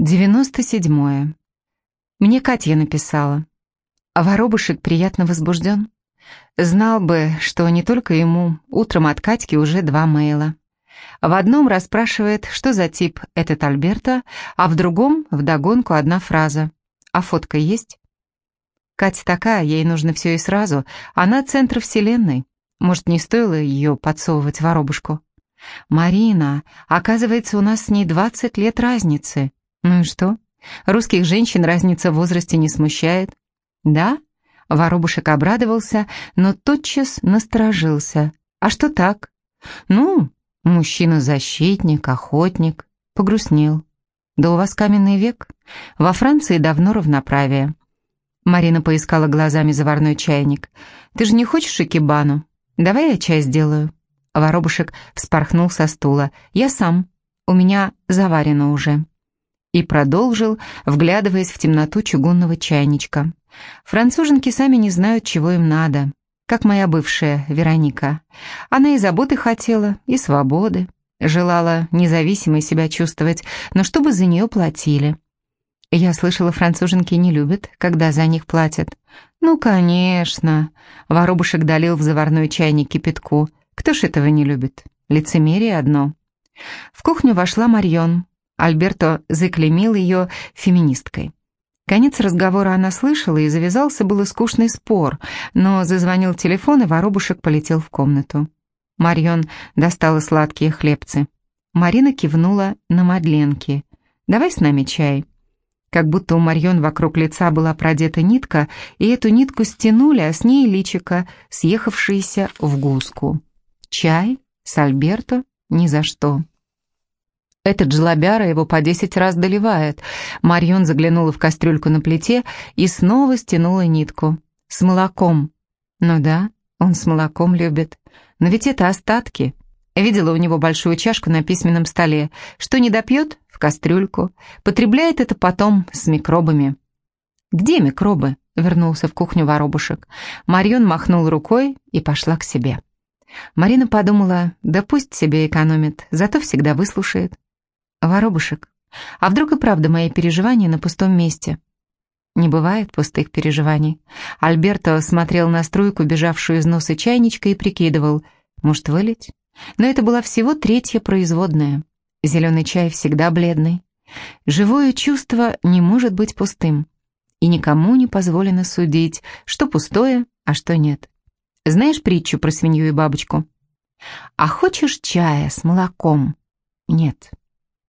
Девяносто седьмое. Мне Катя написала. А воробушек приятно возбужден. Знал бы, что не только ему, утром от Катьки уже два мейла. В одном расспрашивает, что за тип этот Альберто, а в другом вдогонку одна фраза. «А фотка есть?» Катя такая, ей нужно все и сразу. Она центр вселенной. Может, не стоило ее подсовывать воробушку? «Марина, оказывается, у нас с ней 20 лет разницы. Ну и что? Русских женщин разница в возрасте не смущает?» «Да?» Воробушек обрадовался, но тотчас насторожился. «А что так?» «Ну, мужчина-защитник, охотник». Погрустнел. «Да у вас каменный век. Во Франции давно равноправие». Марина поискала глазами заварной чайник. «Ты же не хочешь икебану? Давай я чай сделаю». Воробушек вспорхнул со стула. «Я сам. У меня заварено уже». И продолжил, вглядываясь в темноту чугунного чайничка. Француженки сами не знают, чего им надо. Как моя бывшая Вероника. Она и заботы хотела, и свободы. Желала независимой себя чувствовать, но чтобы за нее платили. Я слышала, француженки не любят, когда за них платят. Ну, конечно. Воробушек долил в заварной чайник кипятку. Кто ж этого не любит? Лицемерие одно. В кухню вошла Марьон. Альберто заклеймил ее феминисткой. Конец разговора она слышала, и завязался был скучный спор, но зазвонил телефон, и воробушек полетел в комнату. Марьон достала сладкие хлебцы. Марина кивнула на Мадленки. «Давай с нами чай». Как будто у Марьон вокруг лица была продета нитка, и эту нитку стянули, а с ней личика, съехавшиеся в гуску. Чай с Альберто ни за что. Этот жлобяра его по десять раз доливает. Марьон заглянула в кастрюльку на плите и снова стянула нитку. С молоком. Ну да, он с молоком любит. Но ведь это остатки. Видела у него большую чашку на письменном столе. Что не допьет? В кастрюльку. Потребляет это потом с микробами. «Где микробы?» — вернулся в кухню воробушек. Марьон махнул рукой и пошла к себе. Марина подумала, да пусть себе экономит, зато всегда выслушает. Воробушек, а вдруг и правда мои переживания на пустом месте? Не бывает пустых переживаний. Альберто смотрел на струйку, бежавшую из носа чайничка, и прикидывал, может вылить? Но это была всего третья производная. Зеленый чай всегда бледный. Живое чувство не может быть пустым. И никому не позволено судить, что пустое, а что нет. Знаешь притчу про свинью и бабочку? А хочешь чая с молоком? Нет.